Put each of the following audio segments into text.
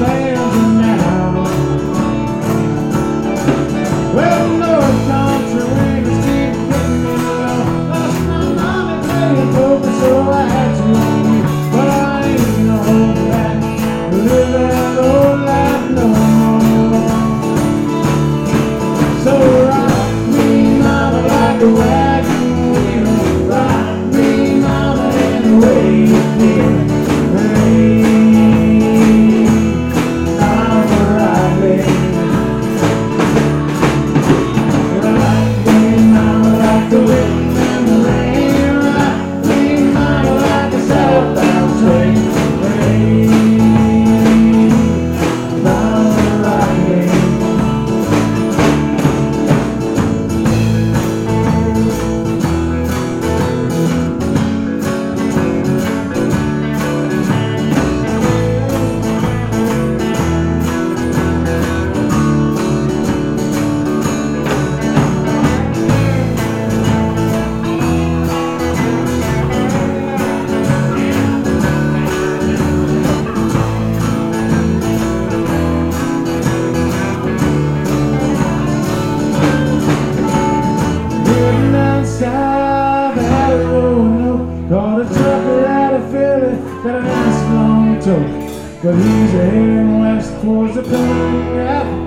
fail. Caught a trucker out of Philly that I asked long toke. But he's a heading west towards the Pennsylvania.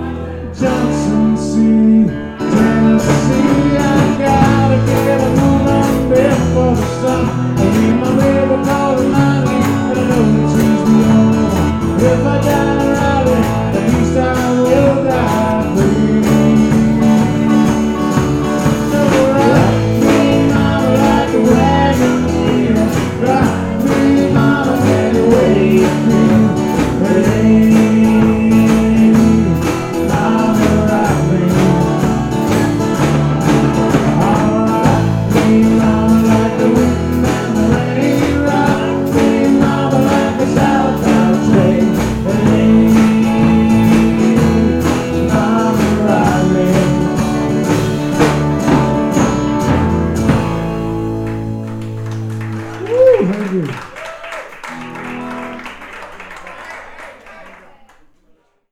you.